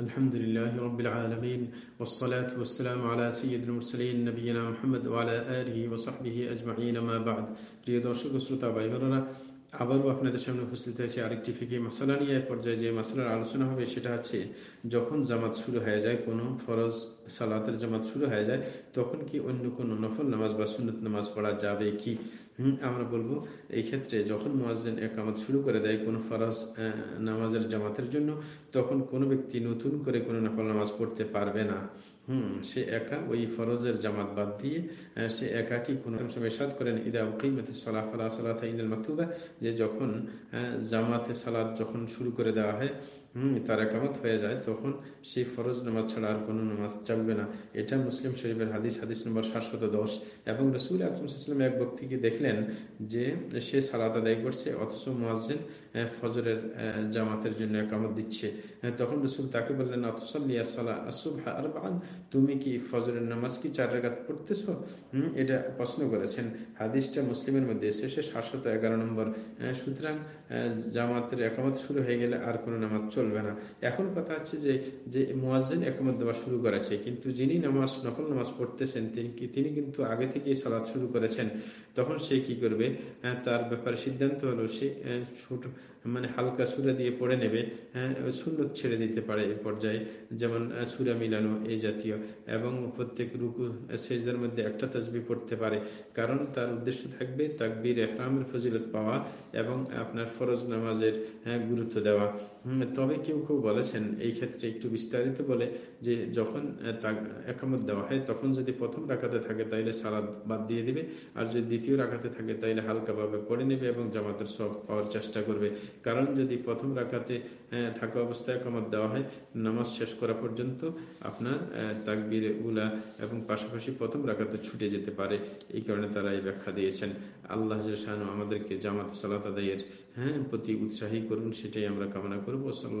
الحمد لله رب العالمين والصلاة والسلام على سيد المرسلين نبينا محمد وعلى آله وصحبه أجمعين ما بعد প্রিয় দর্শক শ্রোতা ভাই বোনেরা আবারও আপনাদের সামনে উপস্থিত হয়েছে আরেকটি ফিকি মশালা নিয়ে। এক পর্যায়ে যে মশলার আলোচনা হবে সেটা হচ্ছে, যখন জামাত শুরু হয়ে যায়, কোনো ফরজ সালাতের জামাত শুরু হয়ে যায়, তখন কি অন্য কোনো নফল নামাজ বা সুন্নত নামাজ পড়া যাবে কি? আমরা বলব এই ক্ষেত্রে যখন মোয়াজ্জেন একামত শুরু করে দেয় কোনো ফরজ নামাজের জামাতের জন্য, তখন কোনো ব্যক্তি নতুন করে কোনো নফল নামাজ পড়তে পারবে না। হুম, সে একা ওই ফরজের জামাত বাদ দিয়ে সে একাকি কোন সময় সাদ করেন, ইদা উকিমতি সালাহ আল্লাহ সালাহ মাকতুবা যে যখন জামাতে সালাদ যখন শুরু করে দেওয়া হয় একামত হয়ে যায়, তখন সেই ফরজ নামাজ ছাড়া আর কোনো নামাজ না। এটা মুসলিম শরীফের হাদিস হাদিস নম্বর সাতশত দশ। এবং রসুল আকরমসাল্লাম এক ব্যক্তিকে দেখলেন যে সে সালাদ আদায় করছে, অথচ মোয়াজ্জেন ফজরের জামাতের জন্য একামত দিচ্ছে। তখন রসুল তাকে বললেন অথসল্লিয়া সালা তুমি কি ফজরের নামাজ কি চার রেগাত পড়তেছ? হম, এটা প্রশ্ন করেছেন। হাদিসটা মুসলিমের মধ্যে এসেছে সাতশত এগারো নম্বর। সুতরাং জামাতের একামত শুরু হয়ে গেলে আর কোনো নামাজ চলবে না। এখন কথা হচ্ছে যে যে মোয়াজ্জেন একমত দেওয়া শুরু করেছে, কিন্তু যিনি নামাজ নকল নামাজ পড়তেছেন, তিনি তিনি কিন্তু আগে থেকেই সালাদ শুরু করেছেন। তখন সে কি করবে? তার ব্যাপারে সিদ্ধান্ত হলো সে ছোট মানে হালকা সুরা দিয়ে পড়ে নেবে সুন্নত ছেড়ে দিতে পারে এই পর্যায়ে, যেমন সুরা মিলানো এই জাতীয়। এবং প্রত্যেক রুকু, সেজদের মধ্যে একটা তসবি পড়তে পারে। কারণ তার উদ্দেশ্য থাকবে তাকবির, এহরামের ফজিলত পাওয়া এবং আপনার ফরজ নামাজের গুরুত্ব দেওয়া। তবে কেউ কেউ বলেছেন, এই ক্ষেত্রে একটু বিস্তারিত বলে যে যখন একামত দেওয়া হয়, তখন যদি প্রথম রাখাতে থাকে তাইলে সালাদ বাদ দিয়ে দিবে, আর যদি দ্বিতীয় রাখাতে থাকে তাইলে হালকাভাবে পড়ে নেবে এবং জামাতের সব পাওয়ার চেষ্টা করবে। কারণ যদি প্রথম রাখাতে থাকা অবস্থায় একামত দেওয়া হয়, নামাজ শেষ করা পর্যন্ত আপনার তাকবির, উলা এবং পাশাপাশি প্রথম রাখাতে ছুটে যেতে পারে। এই কারণে তারা এই ব্যাখ্যা দিয়েছেন, আল্লাহ আমাদেরকে জামাত সালাত আদায়ের হ্যাঁ প্রতি উৎসাহী করুন, সেটাই আমরা কামনা করব। সাল্লাহ